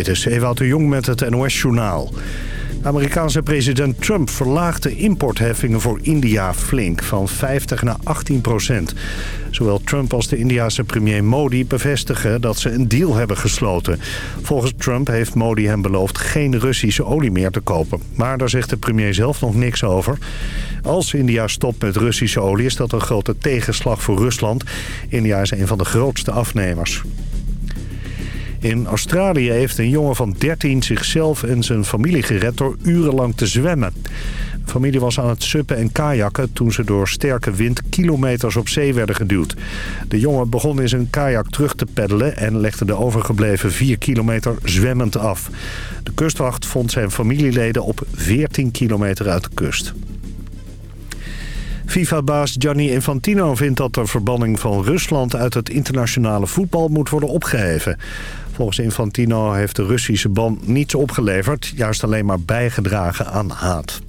Dit is Ewout de Jong met het NOS-journaal. Amerikaanse president Trump verlaagt de importheffingen voor India flink, van 50 naar 18 procent. Zowel Trump als de Indiase premier Modi bevestigen dat ze een deal hebben gesloten. Volgens Trump heeft Modi hem beloofd geen Russische olie meer te kopen. Maar daar zegt de premier zelf nog niks over. Als India stopt met Russische olie is dat een grote tegenslag voor Rusland. India is een van de grootste afnemers. In Australië heeft een jongen van 13 zichzelf en zijn familie gered door urenlang te zwemmen. De familie was aan het suppen en kajakken toen ze door sterke wind kilometers op zee werden geduwd. De jongen begon in zijn kajak terug te peddelen en legde de overgebleven 4 kilometer zwemmend af. De kustwacht vond zijn familieleden op 14 kilometer uit de kust. FIFA-baas Gianni Infantino vindt dat de verbanning van Rusland uit het internationale voetbal moet worden opgeheven. Volgens Infantino heeft de Russische ban niets opgeleverd, juist alleen maar bijgedragen aan haat.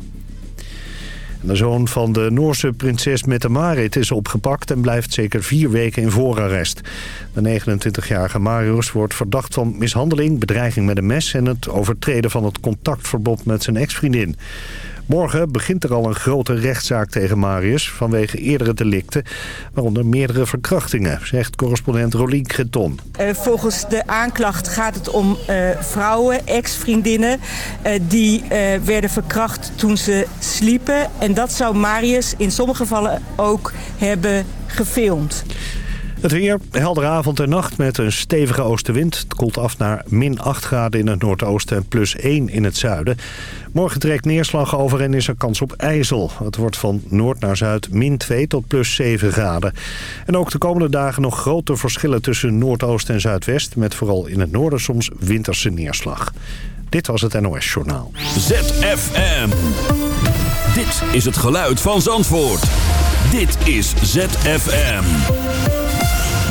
De zoon van de Noorse prinses Mette-Marit is opgepakt en blijft zeker vier weken in voorarrest. De 29-jarige Marius wordt verdacht van mishandeling, bedreiging met een mes... en het overtreden van het contactverbod met zijn ex-vriendin. Morgen begint er al een grote rechtszaak tegen Marius vanwege eerdere delicten, waaronder meerdere verkrachtingen, zegt correspondent Rolien Greton. Uh, volgens de aanklacht gaat het om uh, vrouwen, ex-vriendinnen, uh, die werden verkracht toen ze sliepen. En dat zou Marius in sommige gevallen ook hebben gefilmd. Het weer, heldere avond en nacht met een stevige oostenwind. Het koelt af naar min 8 graden in het noordoosten en plus 1 in het zuiden. Morgen trekt neerslag over en is er kans op ijzel. Het wordt van noord naar zuid min 2 tot plus 7 graden. En ook de komende dagen nog grote verschillen tussen noordoost en zuidwest... met vooral in het noorden soms winterse neerslag. Dit was het NOS Journaal. ZFM. Dit is het geluid van Zandvoort. Dit is ZFM.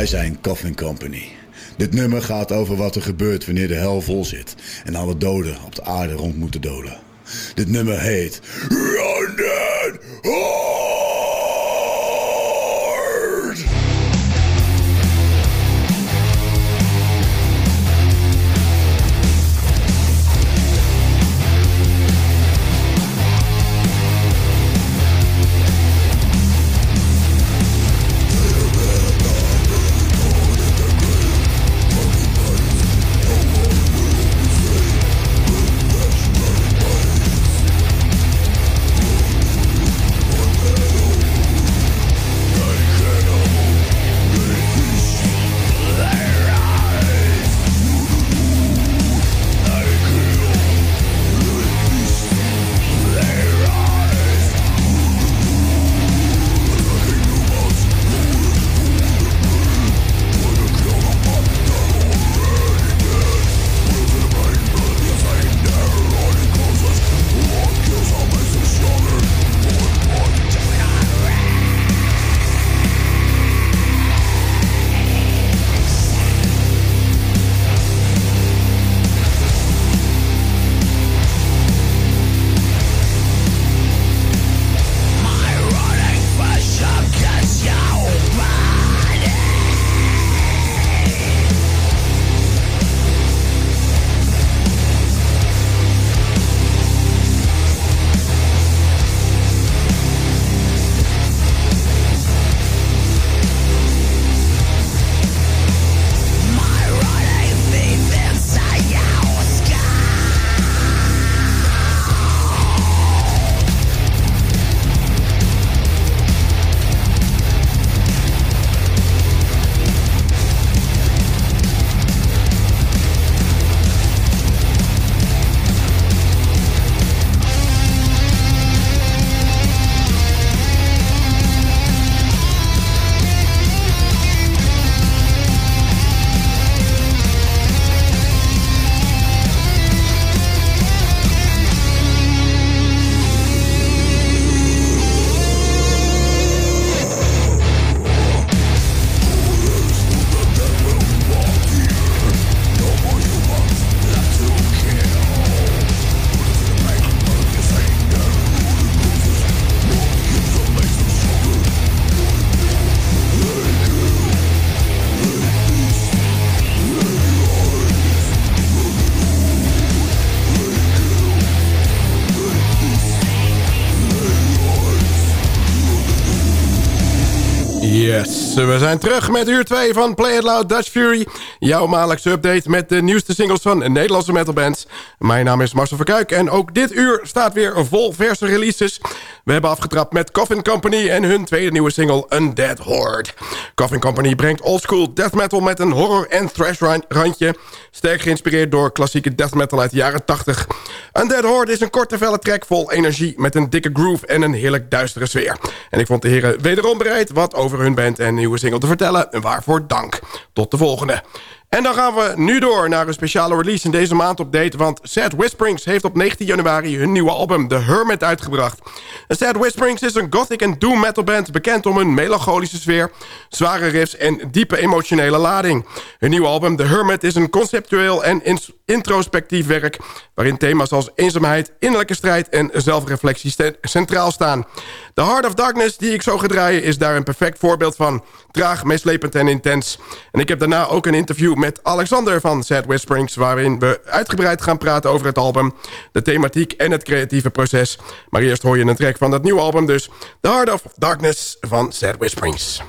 Wij zijn Coffin Company. Dit nummer gaat over wat er gebeurt wanneer de hel vol zit en alle doden op de aarde rond moeten dolen. Dit nummer heet Yes, we zijn terug met uur 2 van Play It Loud Dutch Fury. Jouw maandelijkse update met de nieuwste singles van Nederlandse metalbands. Mijn naam is Marcel Verkuik en ook dit uur staat weer vol verse releases. We hebben afgetrapt met Coffin Company en hun tweede nieuwe single Undead Horde. Coffin Company brengt oldschool death metal met een horror- en thrash randje. Sterk geïnspireerd door klassieke death metal uit de jaren 80. Undead Horde is een korte felle track vol energie met een dikke groove en een heerlijk duistere sfeer. En ik vond de heren wederom bereid wat over hun band en nieuwe single te vertellen. En waarvoor dank. Tot de volgende. En dan gaan we nu door naar een speciale release in deze maand update. Want Sad Whisperings heeft op 19 januari hun nieuwe album The Hermit uitgebracht. Sad Whisperings is een gothic en doom metal band... bekend om hun melancholische sfeer, zware riffs en diepe emotionele lading. Hun nieuwe album The Hermit is een conceptueel en introspectief werk... waarin thema's als eenzaamheid, innerlijke strijd en zelfreflectie centraal staan. The Heart of Darkness, die ik zo ga draaien, is daar een perfect voorbeeld van. Traag, meeslepend en intens. En ik heb daarna ook een interview met Alexander van Sad Whisperings... waarin we uitgebreid gaan praten over het album... de thematiek en het creatieve proces. Maar eerst hoor je een track van dat nieuwe album dus... The Heart of Darkness van Sad Whisperings.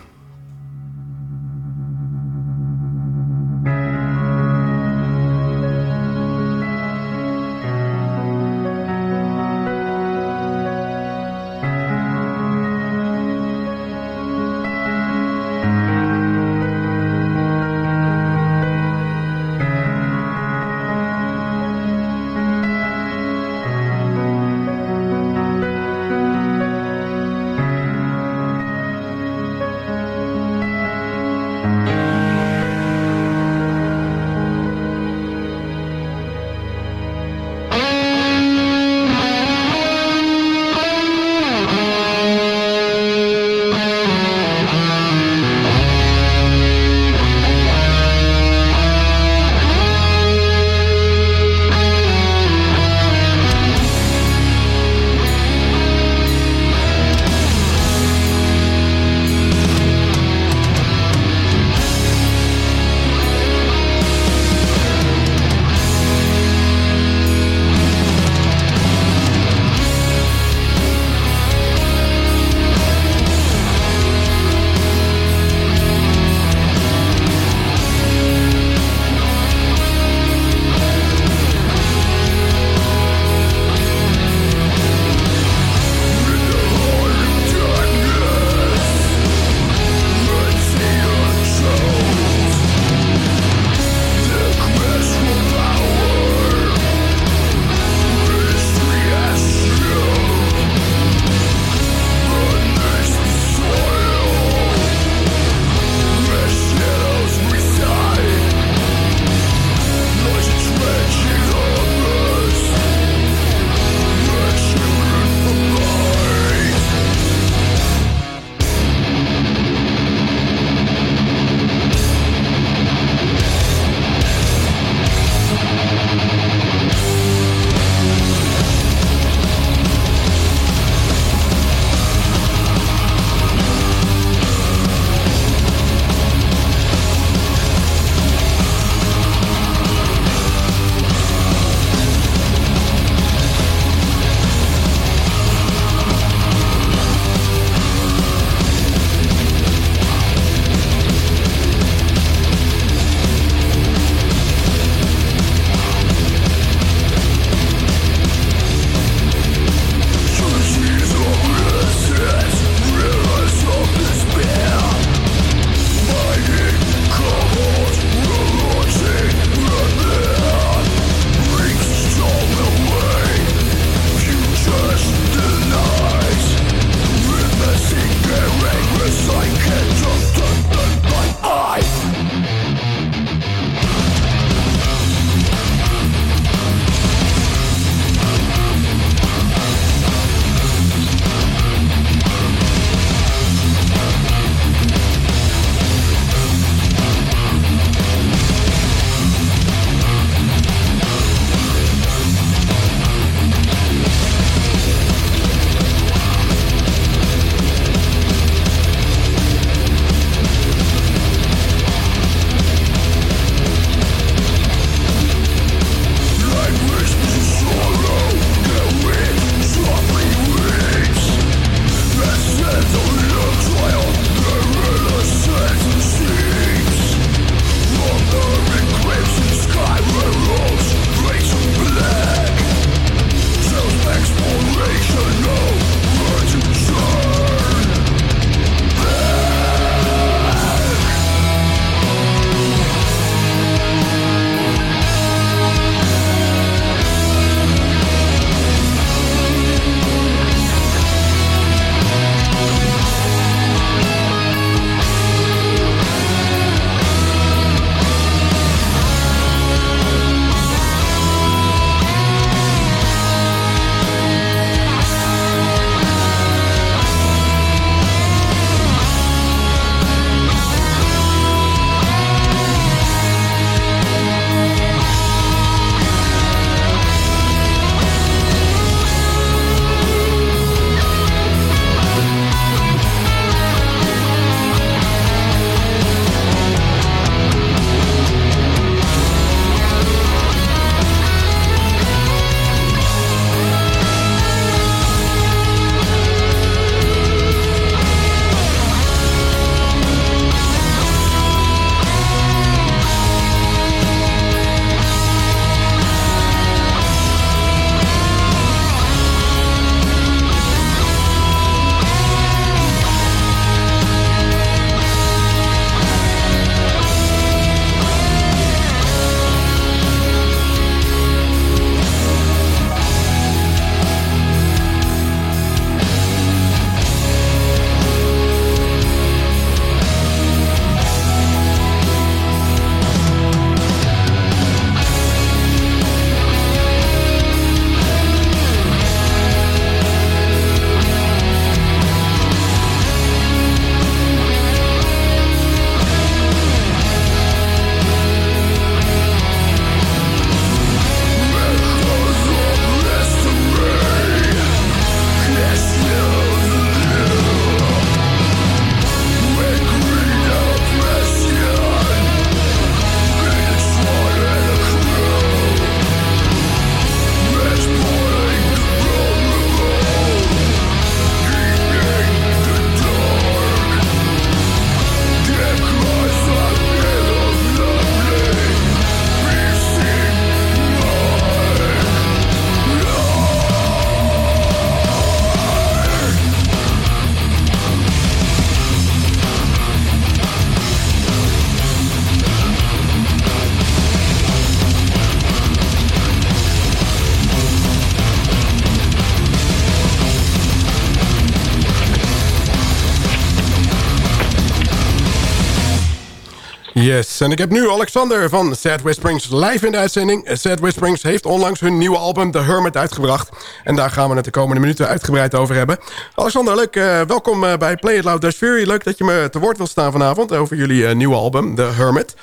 Yes, en ik heb nu Alexander van Sad Whisperings live in de uitzending. Sad Whisperings heeft onlangs hun nieuwe album The Hermit uitgebracht. En daar gaan we het de komende minuten uitgebreid over hebben. Alexander, leuk. Uh, welkom uh, bij Play It Loud Dutch Fury. Leuk dat je me te woord wil staan vanavond over jullie uh, nieuwe album The Hermit.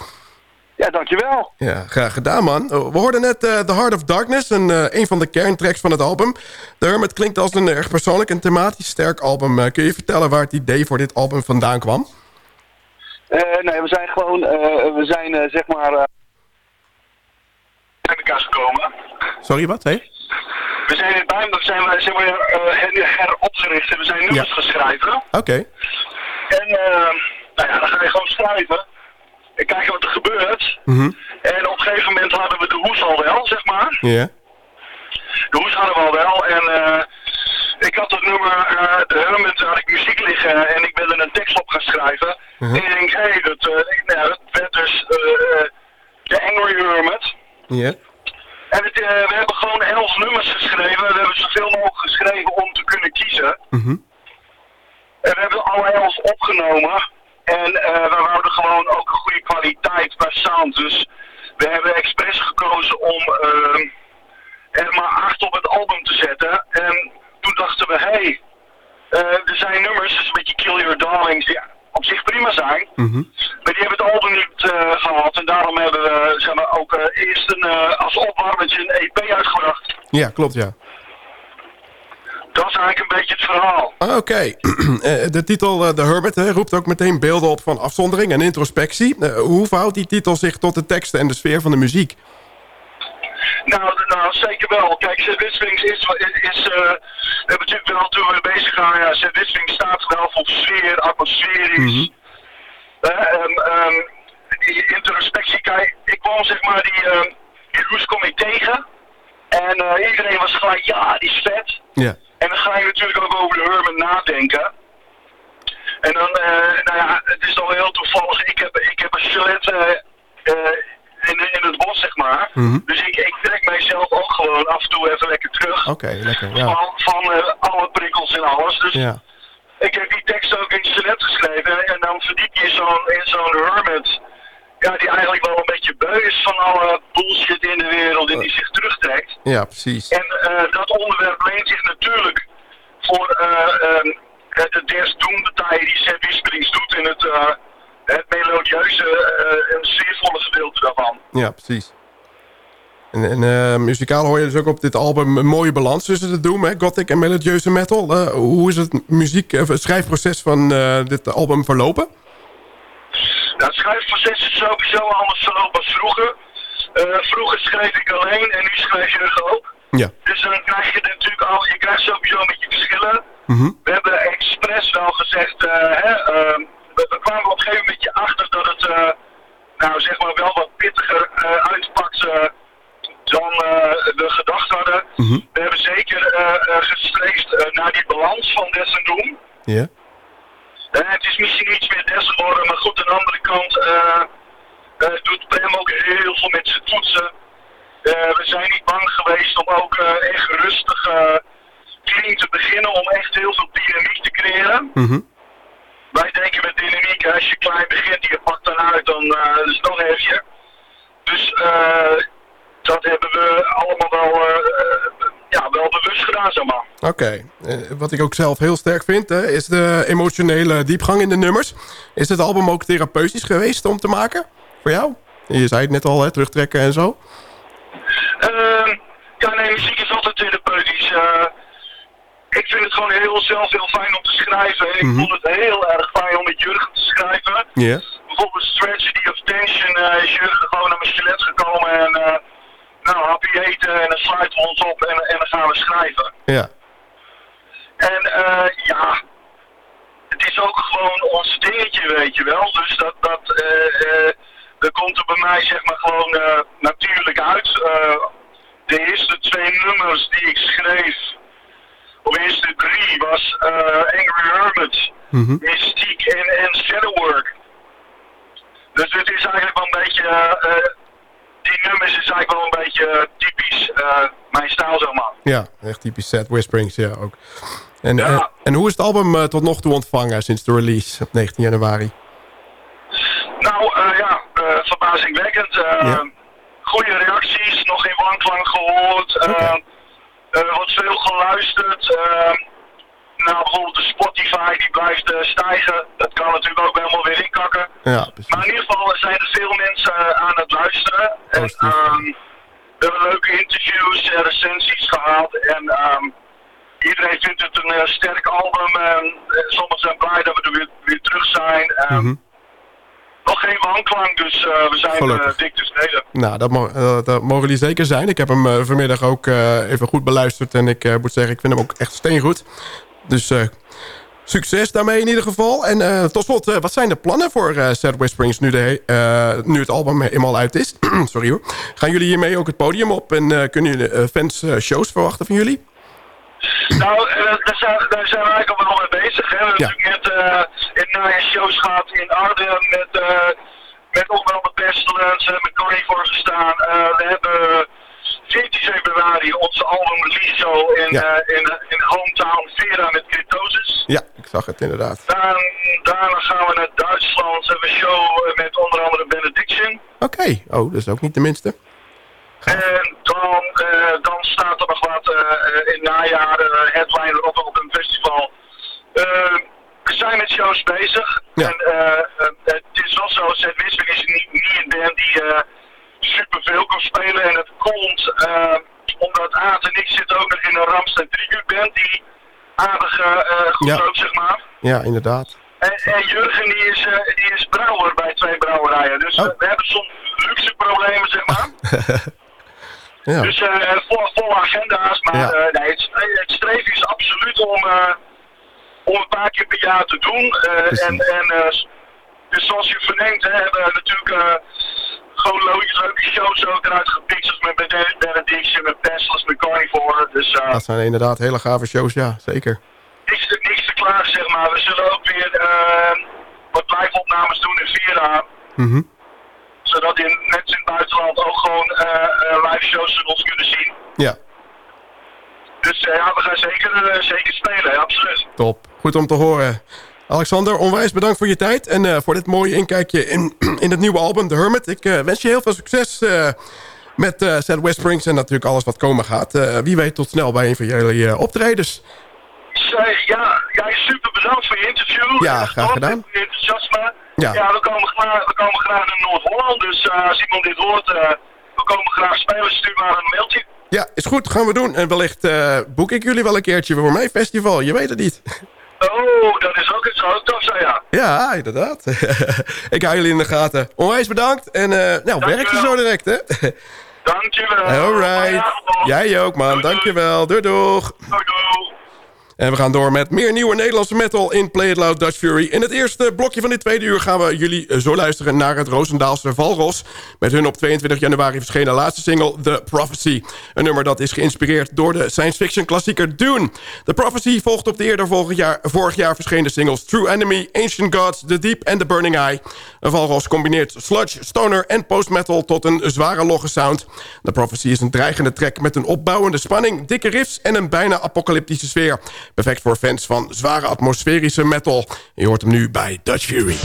Ja, dankjewel. Ja, graag gedaan, man. We hoorden net uh, The Heart of Darkness, een, uh, een van de kerntracks van het album. The Hermit klinkt als een erg persoonlijk en thematisch sterk album. Uh, kun je vertellen waar het idee voor dit album vandaan kwam? Nee, we zijn gewoon, we zijn zeg maar bij elkaar gekomen. Sorry, wat? Hey? We zijn in Bijndorf zijn we, zijn we heropgericht en we zijn nummers ja. geschreven. Oké. Okay. En nou ja, dan ga je gewoon schrijven en kijken wat er gebeurt. Mm -hmm. En op een gegeven moment hadden we de hoes al wel, zeg maar. Ja. Yeah. De hoes hadden we al wel en ik had het nummer, uh, de Hermit, had ik muziek liggen en ik wilde een tekst op gaan schrijven. -hmm. En ik denk, hé, hey, dat, uh, nou, dat werd dus de Angry Hermit. Ja. Yeah. En het, we hebben gewoon elf nummers geschreven. We hebben zoveel mogelijk geschreven om te kunnen kiezen. -hmm. En we hebben alle elf opgenomen. En we wouden gewoon ook een goede kwaliteit qua sound. Dus we hebben expres gekozen om uh, er maar acht op het album te zetten. En dachten we, hé, hey, uh, er zijn nummers, dus een beetje Kill Your Darlings, die op zich prima zijn. Mm -hmm. Maar die hebben het album niet uh, gehad. En daarom hebben we zeg maar, ook eerst een, als opwarmetje een EP uitgebracht. Ja, klopt, ja. Dat is eigenlijk een beetje het verhaal. Oké. Okay. de titel The hè, roept ook meteen beelden op van afzondering en introspectie. Hoe verhoudt die titel zich tot de teksten en de sfeer van de muziek? Nou, nou zeker wel. Kijk, Wisselings is... is uh, we hebben natuurlijk wel toen we bezig gaan... Ja, staat wel voor sfeer, atmosferisch. Mm -hmm. um, um, die introspectie, kijk, ik kwam zeg maar die... Die Roes kom ik tegen. En iedereen was gelijk, ja, die is vet. Ja. En dan ga je natuurlijk ook over de Herman nadenken. En dan, uh, nou ja, het is al heel toevallig. Ik heb, ik heb een chalet in, in het bos, zeg maar. Mm -hmm. Dus ik, ik trek mijzelf ook gewoon af en toe even lekker terug. Oké, okay, lekker, ja. Van, van alle prikkels en alles. Dus ja. ik heb die tekst ook in het chalet geschreven. En dan verdiep je zo'n in zo'n hermit. Ja, die eigenlijk wel een beetje beu is van alle bullshit in de wereld en die zich terugtrekt. Ja, precies. En uh, dat onderwerp leent zich natuurlijk voor uh, um, de die Seth Wisperings doet in het, het melodieuze en sfeervolle gedeelte daarvan. Ja, precies. En, en muzikaal hoor je dus ook op dit album een mooie balans tussen de doom, hè, gothic en melodieuze metal. hoe is het muziek, het schrijfproces van dit album verlopen? Nou, het schrijfproces is sowieso anders verlopen als vroeger. Vroeger schreef ik alleen en nu schrijf je ook. Ja. Dus dan krijg je natuurlijk al, je krijgt sowieso een beetje verschillen. Mm -hmm. We hebben expres wel gezegd, hè, gegeven moment achter dat het, uh, nou zeg maar, wel wat pittiger uitpakt dan we gedacht hadden. Mm -hmm. We hebben zeker gestreefd naar die balans van Des en Doom. Ja. Uh, het is misschien iets meer des geworden, maar goed, aan de andere kant uh, uh, doet Prem ook heel veel met zijn toetsen. we zijn niet bang geweest om ook echt rustig clean te beginnen, om echt heel veel dynamiek te creëren. Mm -hmm. Wij denken met dynamiek, als je klein begint, je pakt dan uit, dan is het nog heavier. Dus dat hebben we allemaal wel ja, wel bewust gedaan, zeg maar. Oké. Okay. Uh, wat ik ook zelf heel sterk vind, hè, is de emotionele diepgang in de nummers. Is het album ook therapeutisch geweest om te maken? Voor jou? Je zei het net al, hè, terugtrekken en zo. Uh, ja, nee, muziek is altijd therapeutisch. Ik vind het gewoon heel zelf heel fijn om te schrijven. En ik Mhm. mm -hmm. vond het heel erg fijn om met Jurgen te schrijven. Yeah. Bijvoorbeeld Tragedy of Tension uh, is Jurgen gewoon naar mijn chalet gekomen en... Uh, nou, happy eten en dan sluiten we ons op en, en dan gaan we schrijven. Ja. En uh, ja, het is ook gewoon ons dingetje, weet je wel. Dus dat, dat, dat komt er bij mij zeg maar gewoon natuurlijk uit. de eerste twee nummers die ik schreef, eerste drie, was Angry Hermit, mm -hmm. Mystique en, en Shadowwork. Dus het is eigenlijk wel een beetje die nummers is eigenlijk wel een beetje uh, typisch uh, mijn stijl, zeg maar. Ja, echt typisch Sad Whisperings, ja ook. En, ja. uh, en hoe is het album tot nog toe ontvangen sinds de release op 19 januari? Nou, ja, verbazingwekkend. Uh, Goede reacties, nog geen wanklang gehoord. Okay. Er wordt veel geluisterd. nou, bijvoorbeeld de Spotify die blijft stijgen. Dat kan natuurlijk ook helemaal weer inkakken. Ja, maar in ieder geval zijn er veel mensen aan het luisteren. En, ehm, we hebben leuke interviews en recensies gehad. En um, iedereen vindt het een uh, sterk album. En sommigen zijn blij dat we er weer, weer terug zijn. Um, mm -hmm. Nog geen wanklank, dus uh, we zijn uh, dik tevreden. Nou, dat, mo dat, mogen jullie zeker zijn. Ik heb hem vanmiddag ook even goed beluisterd. En ik moet zeggen, ik vind hem ook echt steengoed. Dus succes daarmee in ieder geval. En tot slot, wat zijn de plannen voor uh, Sad Whisperings nu, de, nu het album eenmaal uit is? Sorry hoor. Gaan jullie hiermee ook het podium op en kunnen jullie fans shows verwachten van jullie? Nou, daar, zijn, daar zijn we eigenlijk al wel mee bezig. Hè. We hebben natuurlijk net in najaar shows gehad in Arnhem met, met onder andere Pestilence, met Corey voor gestaan. we hebben 14 februari onze album release show in, ja. uh, in, in hometown Vera met Cryptosis. Ja, ik zag het inderdaad. Dan, daarna gaan we naar Duitsland. Hebben we een show met onder andere Benediction. Oké, okay. oh, dat is ook niet de minste. En dan, uh, dan staat er nog wat uh, in najaar, headliner op, op een festival. we zijn met shows bezig. Ja. En het is wel zo, Wiswin is niet, niet een band die superveel kan spelen. En het komt omdat Aad en ik zitten ook nog in een Ramstein tribute band die aardig uh, goed ja. zeg maar. Ja, inderdaad. En, en Jurgen die is, uh, die is brouwer bij twee brouwerijen. Dus oh. we hebben soms luxe problemen, zeg maar. ja. Dus vol, volle agenda's. Maar ja. nee, het, het streven is absoluut om, om een paar keer per jaar te doen. en en dus zoals je verneemt, hè, hebben we natuurlijk gewoon leuke, leuke shows ook eruit gepikt. Zoals met Benediction, met Teslas, met Carnivore. Dus, uh, dat zijn inderdaad hele gave shows, ja, zeker. Niks, niks te klaar, zeg maar. We zullen ook weer uh, wat live opnames doen in Vera. Mm -hmm. Zodat mensen in het buitenland ook gewoon uh, live shows van ons kunnen zien. Ja. Dus ja, we gaan zeker, zeker spelen, absoluut. Top. Goed om te horen. Alexander, onwijs bedankt voor je tijd en uh, voor dit mooie inkijkje in, in het nieuwe album The Hermit. Ik uh, wens je heel veel succes uh, met uh, Sad West Springs en natuurlijk alles wat komen gaat. wie weet tot snel bij een van jullie optredens. Ja, jij super bedankt voor je interview. Ja, graag gedaan. Enthousiasme. Ja. ja, we komen graag, we komen graag naar Noord-Holland, dus als iemand dit hoort, we komen graag spelen, stuur maar een mailtje. Ja, is goed, gaan we doen. En wellicht boek ik jullie wel een keertje voor mijn festival, je weet het niet. Oh, dat is ook het zo tof zijn, ja. Ja, inderdaad. ik hou jullie in de gaten. Onwijs bedankt. En uh, nou, werk je zo direct, hè? Dankjewel. Alright. Jij ook, man. Dankjewel. Doei, doeg. Doei, doei. En we gaan door met meer nieuwe Nederlandse metal in Play It Loud Dutch Fury. In het eerste blokje van dit tweede uur gaan we jullie zo luisteren naar het Roosendaalse Valros. Met hun op 22 januari verschenen laatste single The Prophecy. Een nummer dat is geïnspireerd door de science fiction klassieker Dune. The Prophecy volgt op de eerder vorig jaar, vorig jaar verschenen singles True Enemy, Ancient Gods, The Deep en The Burning Eye. Valros combineert sludge, stoner en post-metal tot een zware logge sound. The Prophecy is een dreigende track met een opbouwende spanning, dikke riffs en een bijna apocalyptische sfeer. Perfect voor fans van zware atmosferische metal. Je hoort hem nu bij Dutch Fury.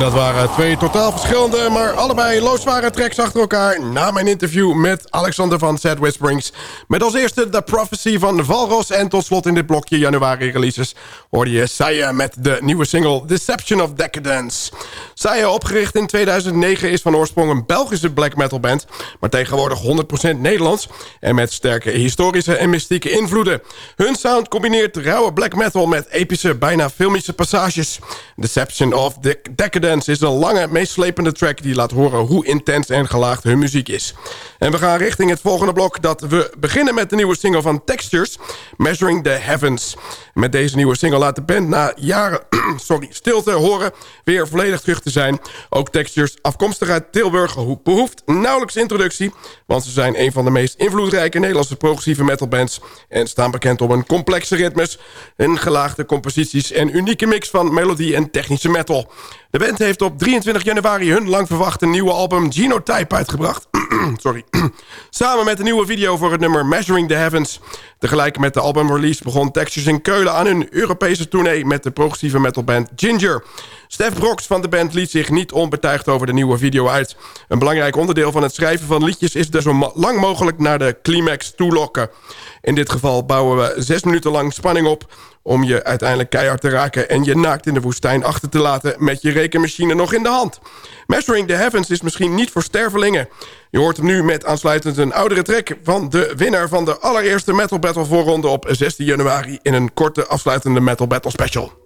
Dat waren twee totaal verschillende, maar allebei loodzware tracks achter elkaar... na mijn interview met Alexander van Sad Whisperings. Met als eerste The Prophecy van Valros... en tot slot in dit blokje januari releases... hoorde je Saya met de nieuwe single Deception of Decadence. Saya, opgericht in 2009, is van oorsprong een Belgische black metal band... maar tegenwoordig 100% Nederlands... en met sterke historische en mystieke invloeden. Hun sound combineert rauwe black metal met epische, bijna filmische passages. Deception of Decadence Is een lange, meeslepende track die laat horen hoe intens en gelaagd hun muziek is. En we gaan richting het volgende blok dat we beginnen met de nieuwe single van Textures, Measuring the Heavens. Met deze nieuwe single laat de band na jaren sorry, stilte horen weer volledig terug te zijn. Ook Textures, afkomstig uit Tilburg, behoeft nauwelijks introductie, want ze zijn een van de meest invloedrijke Nederlandse progressieve metalbands en staan bekend om een complexe ritmes, een gelaagde composities en unieke mix van melodie en technische metal. De band heeft op 23 januari hun lang verwachte nieuwe album Genotype uitgebracht. Sorry. Samen met een nieuwe video voor het nummer Measuring the Heavens. Tegelijk met de albumrelease begon Textures in Keulen aan hun Europese tournee... met de progressieve metalband Ginger. Stef Brox van de band liet zich niet onbetuigd over de nieuwe video uit. Een belangrijk onderdeel van het schrijven van liedjes... is er zo lang mogelijk naar de climax toelokken. In dit geval bouwen we zes minuten lang spanning op om je uiteindelijk keihard te raken... en je naakt in de woestijn achter te laten met je rekenmachine nog in de hand. Measuring the Heavens is misschien niet voor stervelingen. Je hoort hem nu met aansluitend een oudere track... van de winnaar van de allereerste Metal Battle voorronde op 16 januari... in een korte afsluitende Metal Battle Special.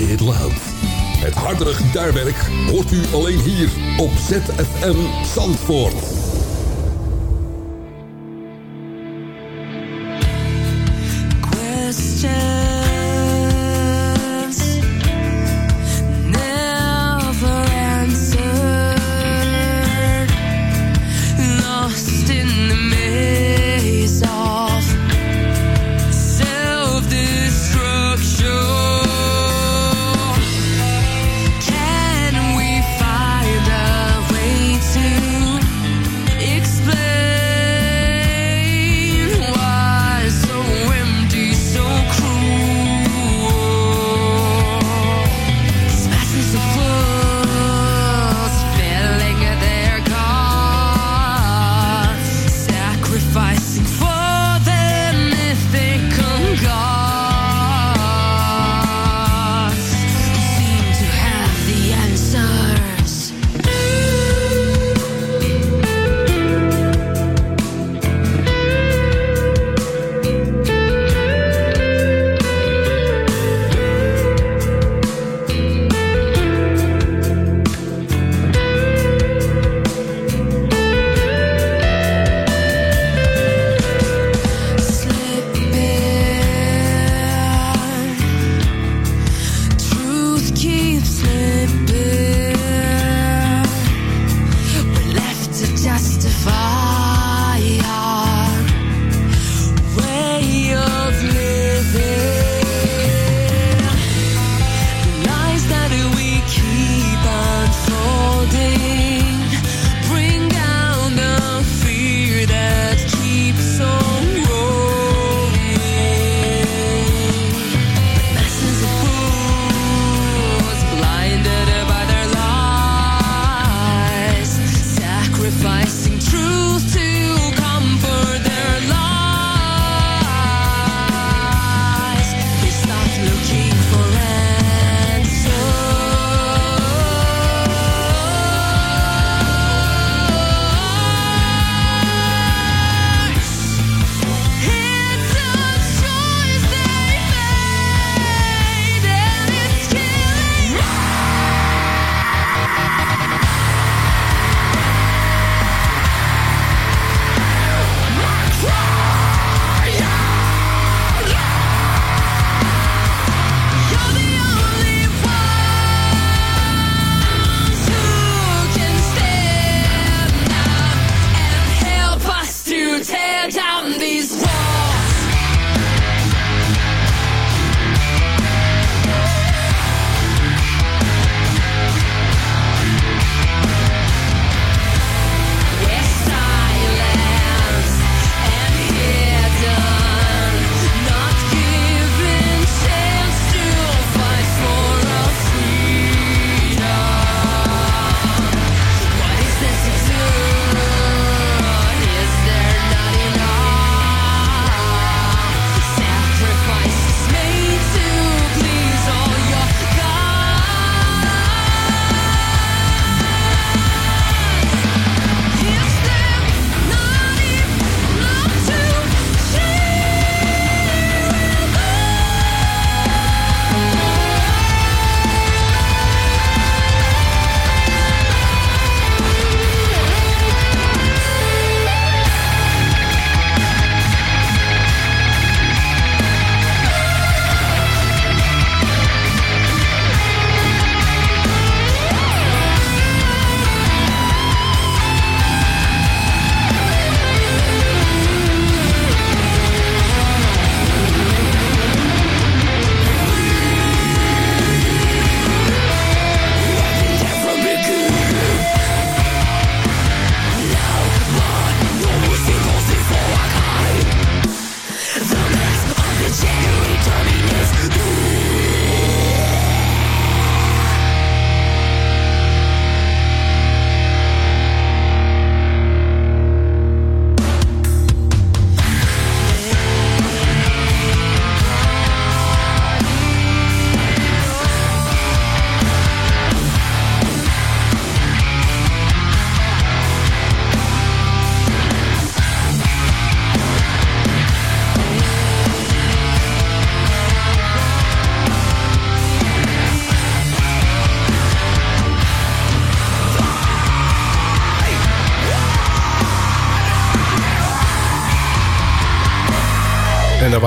It Loud. Het hardere gitaarwerk hoort u alleen hier op ZFM Zandvoort.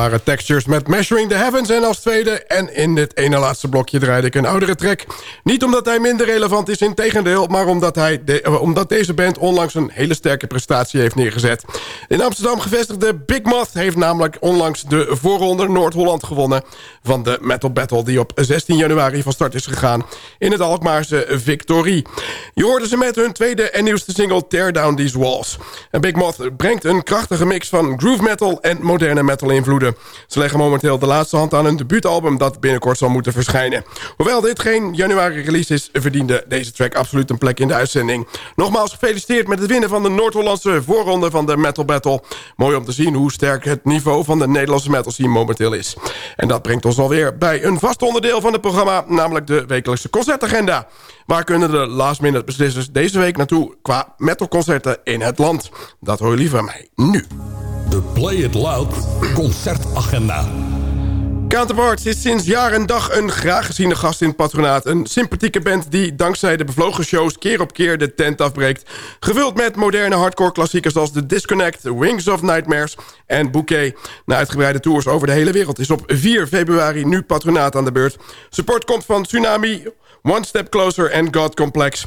Waren Textures met Measuring the Heavens en als tweede. En in dit ene laatste blokje draaide ik een oudere track. Niet omdat hij minder relevant is, in tegendeel... maar omdat, hij de, uh, omdat deze band onlangs een hele sterke prestatie heeft neergezet. In Amsterdam gevestigde Big Moth heeft namelijk onlangs de voorronde Noord-Holland gewonnen... van de Metal Battle die op 16 januari van start is gegaan... in het Alkmaarse Victorie. Je hoorde ze met hun tweede en nieuwste single Tear Down These Walls. En Big Moth brengt een krachtige mix van groove metal en moderne metal invloeden. Ze leggen momenteel de laatste hand aan een debuutalbum dat binnenkort zal moeten verschijnen. Hoewel dit geen januari release is, verdiende deze track absoluut een plek in de uitzending. Nogmaals gefeliciteerd met het winnen van de Noord-Hollandse voorronde van de Metal Battle. Mooi om te zien hoe sterk het niveau van de Nederlandse metal scene momenteel is. En dat brengt ons alweer bij een vast onderdeel van het programma, namelijk de wekelijkse concertagenda. Waar kunnen de last minute beslissers deze week naartoe qua metalconcerten in het land? Dat hoor je liever mij nu. De Play It Loud concertagenda. Counterparts is sinds jaar en dag een graag geziene gast in het patronaat. Een sympathieke band die dankzij de bevlogen shows keer op keer de tent afbreekt. Gevuld met moderne hardcore klassiekers als The Disconnect, Wings of Nightmares en Bouquet. Na uitgebreide tours over de hele wereld is op 4 februari nu patronaat aan de beurt. Support komt van Tsunami, One Step Closer en God Complex.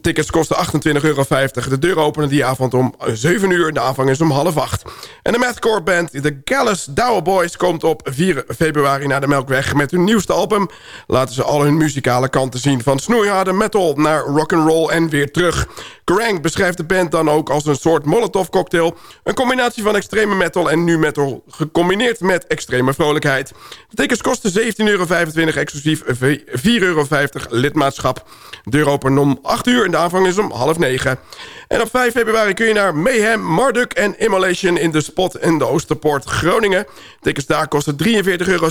Tickets kosten 28,50 euro. De deur openen die avond om 7 uur. De aanvang is om half 8. En de mathcore band The Gallus Dower Boys komt op 4 februari naar de Melkweg. Met hun nieuwste album laten ze al hun muzikale kanten zien. Van snoeiharde metal naar rock'n'roll en weer terug. Kerrang beschrijft de band dan ook als een soort molotov cocktail. Een combinatie van extreme metal en nu metal gecombineerd met extreme vrolijkheid. De tickets kosten 17,25 euro exclusief 4,50 euro lidmaatschap. Deur openen om 8 uur en de aanvang is om half 9. En op 5 februari kun je naar Mayhem, Marduk en Immolation in de Spot in de Oosterpoort Groningen. Tickets daar kosten 43,60 euro.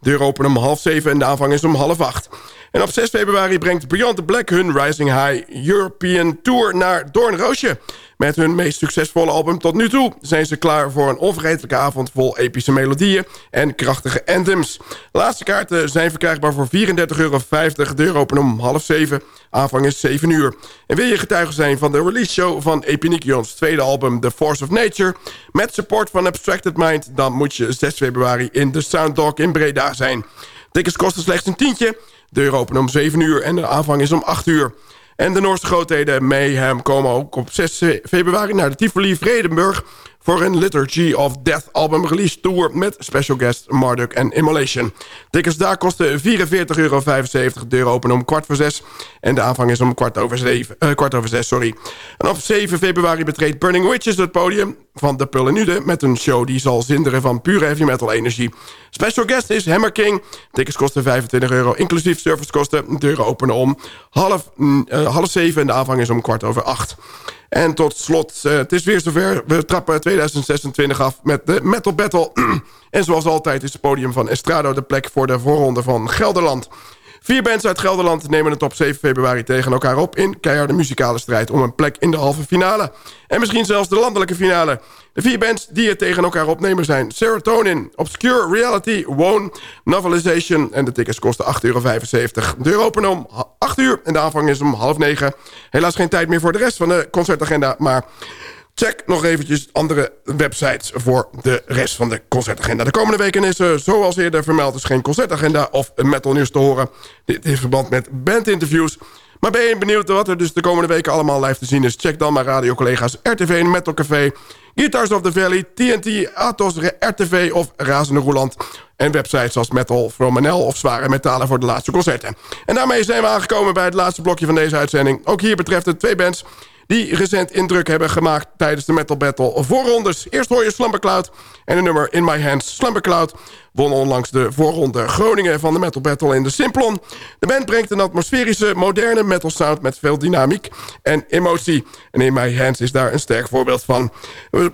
Deur openen om half 7 en de aanvang is om half 8. En op 6 februari brengt Beyond Black hun Rising High European Tour naar Doornroosje. Met hun meest succesvolle album tot nu toe zijn ze klaar voor een onvergetelijke avond vol epische melodieën en krachtige anthems. Laatste kaarten zijn verkrijgbaar voor 34,50 euro. De deur openen om half 7. Aanvang is 7 uur. En wil je getuige zijn van de release show van Epinikions tweede album The Force of Nature... met support van Abstracted Mind... dan moet je 6 februari in de Sounddog in Breda zijn. Tickets kosten slechts een tientje. De deur openen om 7 uur en de aanvang is om 8 uur. En de Noorse grootheden Mayhem komen ook op 6 februari naar de Tivoli Vredenburg... voor een Liturgy of Death album release tour... met special guests Marduk en Immolation. Tickets daar kosten 44,75 euro. De deur openen om kwart voor zes. En de aanvang is om kwart over, zeven, uh, kwart over zes. Sorry. En op 7 februari betreedt Burning Witches het podium van de Pullenude... met een show die zal zinderen van pure heavy metal energie. Special guest is Hammer King. Tickets kosten 25 euro, inclusief servicekosten. Deuren openen om half, uh, half zeven en de aanvang is om kwart over acht. En tot slot, uh, het is weer zover. We trappen 2026 af met de Metal Battle. en zoals altijd is het podium van Estrado de plek voor de voorronde van Gelderland. Vier bands uit Gelderland nemen het op 7 februari tegen elkaar op... in keiharde muzikale strijd om een plek in de halve finale. En misschien zelfs de landelijke finale. De vier bands die het tegen elkaar opnemen zijn... Serotonin, Obscure Reality, Wone, Novelization... en de tickets kosten 8,75 euro. De deur openen om 8 uur en de aanvang is om half 9. Helaas geen tijd meer voor de rest van de concertagenda... maar Check nog eventjes andere websites voor de rest van de concertagenda. De komende weken is er, zoals eerder vermeld, dus geen concertagenda of metal nieuws te horen. Dit in verband met bandinterviews. Maar ben je benieuwd wat er dus de komende weken allemaal live te zien is? Check dan mijn radiocollega's RTV en Metal Café, Guitars of the Valley, TNT, Atos, RTV of Razende Roeland. En websites als Metal from NL of Zware Metalen voor de laatste concerten. En daarmee zijn we aangekomen bij het laatste blokje van deze uitzending. Ook hier betreft het twee bands die recent indruk hebben gemaakt tijdens de Metal Battle voorrondes. Eerst hoor je Slumbercloud en de nummer In My Hands. Slumbercloud won onlangs de voorronde Groningen van de Metal Battle in de Simplon. De band brengt een atmosferische, moderne metal sound met veel dynamiek en emotie. En In My Hands is daar een sterk voorbeeld van. We,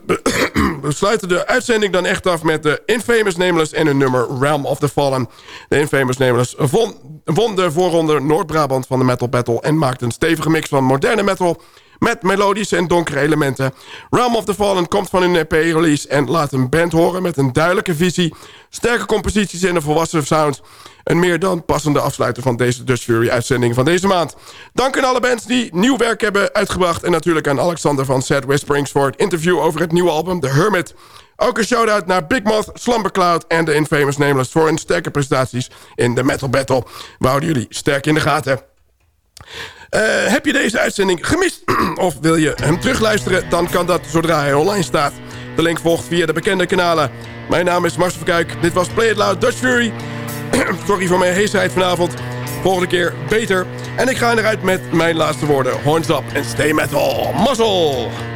sluiten de uitzending dan echt af met de Infamous Nameless en hun nummer Realm of the Fallen. De Infamous Nameless won, won de voorronde Noord-Brabant van de Metal Battle en maakt een stevige mix van moderne metal met melodische en donkere elementen. Realm of the Fallen komt van hun EP-release en laat een band horen met een duidelijke visie, sterke composities en een volwassen sound. Een meer dan passende afsluiter van deze Dutch Fury-uitzending van deze maand. Dank aan alle bands die nieuw werk hebben uitgebracht... en natuurlijk aan Alexander van Sad Whisperings... voor het interview over het nieuwe album The Hermit. Ook een shout-out naar Big Moth, Slumber Cloud en de Infamous Nameless... voor hun sterke prestaties in de Metal Battle. We houden jullie sterk in de gaten. Uh, heb je deze uitzending gemist of wil je hem terugluisteren... dan kan dat zodra hij online staat. De link volgt via de bekende kanalen. Mijn naam is Marcel Verkuik. Dit was Play It Loud Dutch Fury. Sorry voor mijn heesheid vanavond. Volgende keer beter. En ik ga eruit met mijn laatste woorden. Horns up en stay metal. Muzzle!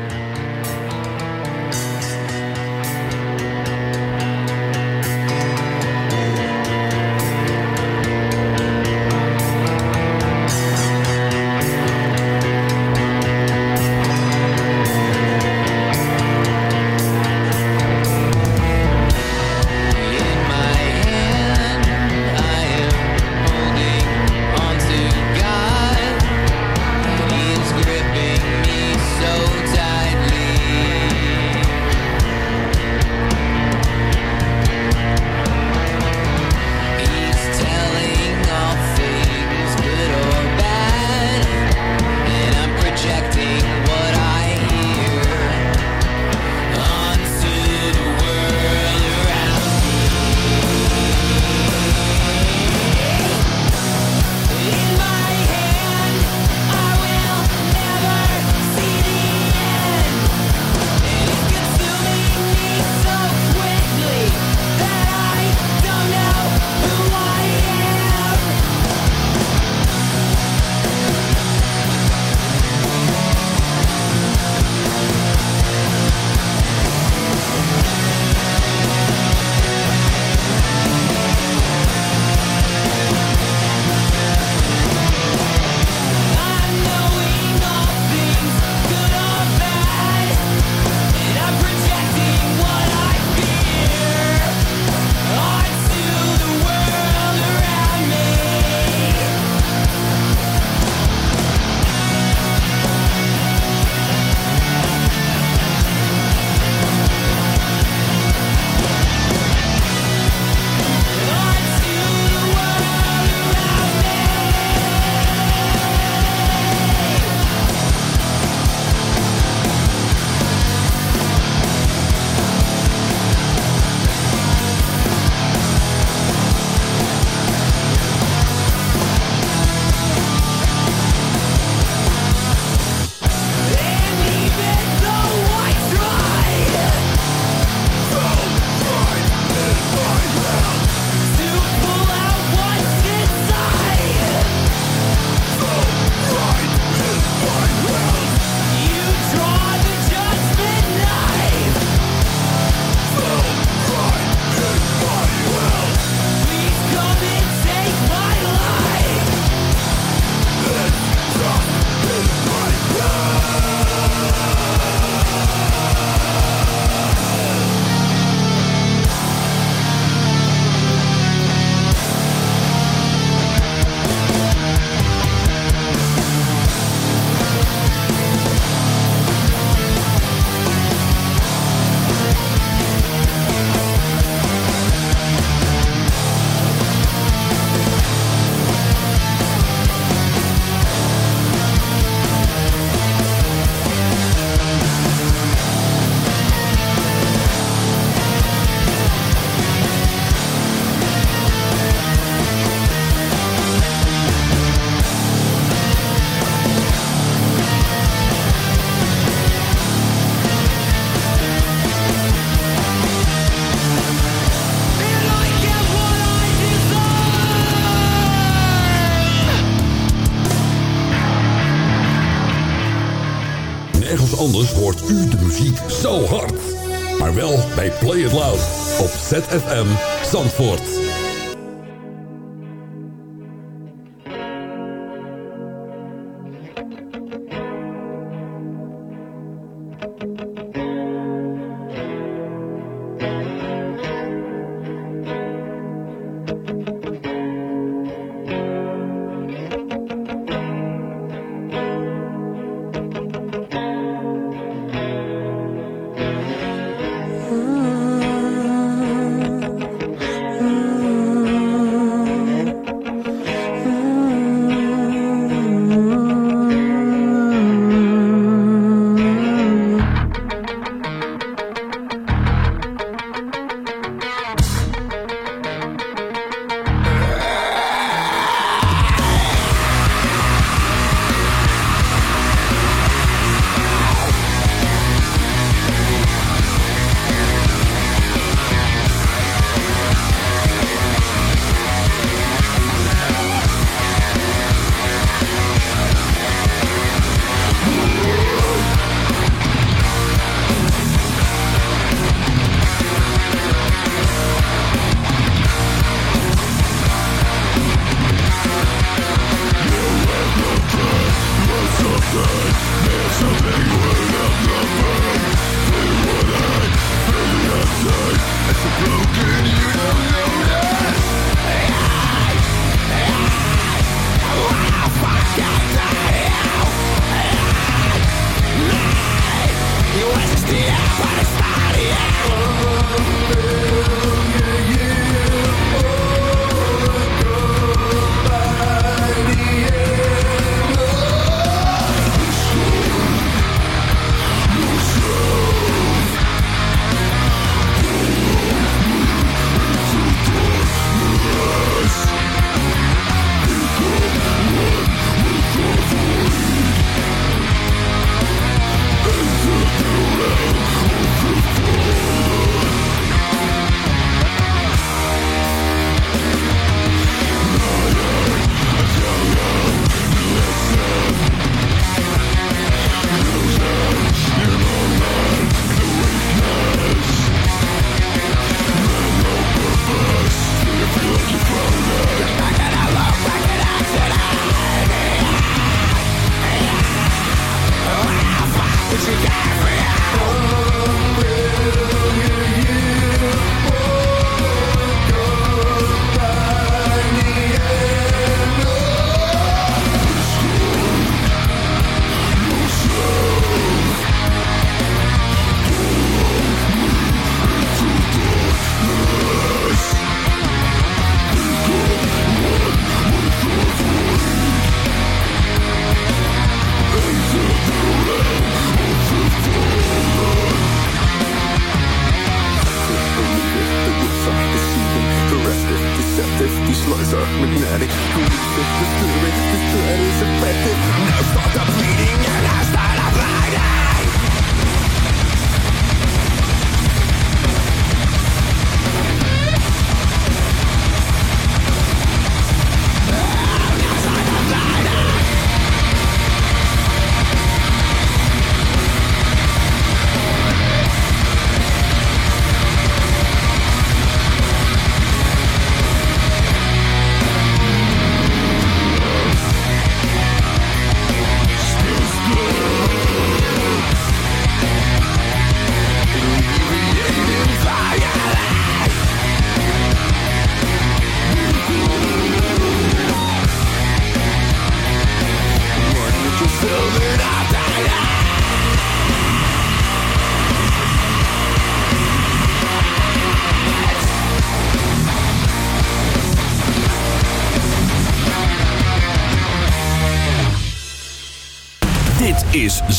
Bij Play It Loud op ZFM Zandvoort.